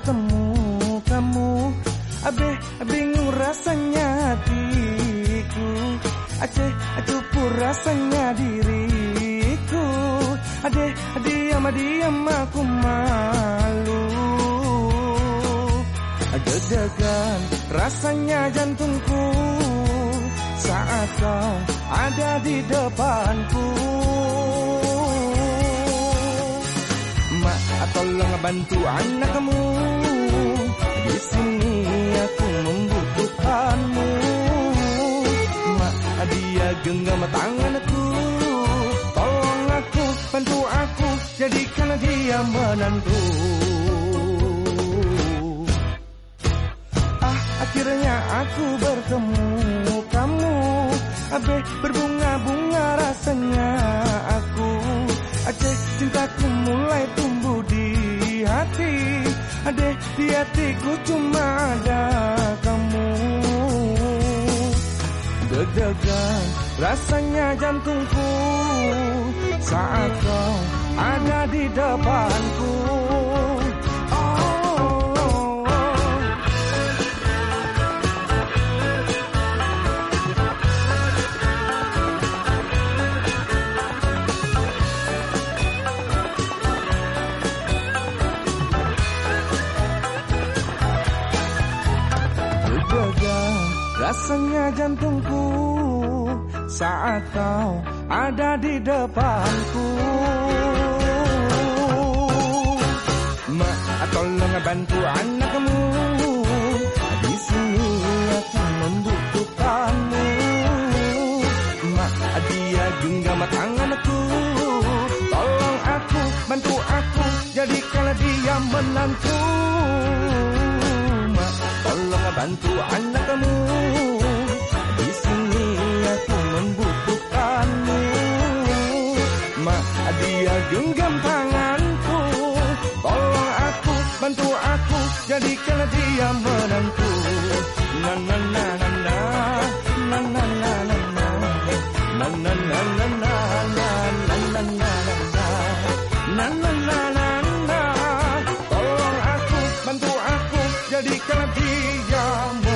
ketemu kamu. Abe bingung rasanya hatiku. Aceh cupu rasanya diriku. Ade diam diam aku malu. Deg-degan rasanya jantungku. Saat kau ada di depanku. Tolong bantu anak kamu Di sini aku membutuhkanmu. Mak, dia genggam tanganku. Tolong aku, bantu aku Jadikan dia menantu. Ah, akhirnya aku bertemu kamu. Abe berbunga-bunga rasanya aku. Aceh cintaku mulai tumbuh Ade di hatiku cuma ada kamu. Dedegan rasanya jantungku Saat kau ada di depanku Rasanya jantungku saat kau ada di depanku. Ma, tolong bantu anakmu Di sini aku membutuhkanmu. Ma, dia genggam tanganku Tolong aku, bantu aku Jadikan dia menantu bantu anakmu Di sini aku membutuhkanmu. Ma, dia genggam tanganku. Tolong aku, bantu aku. Jadikan dia menantu alegría, amor.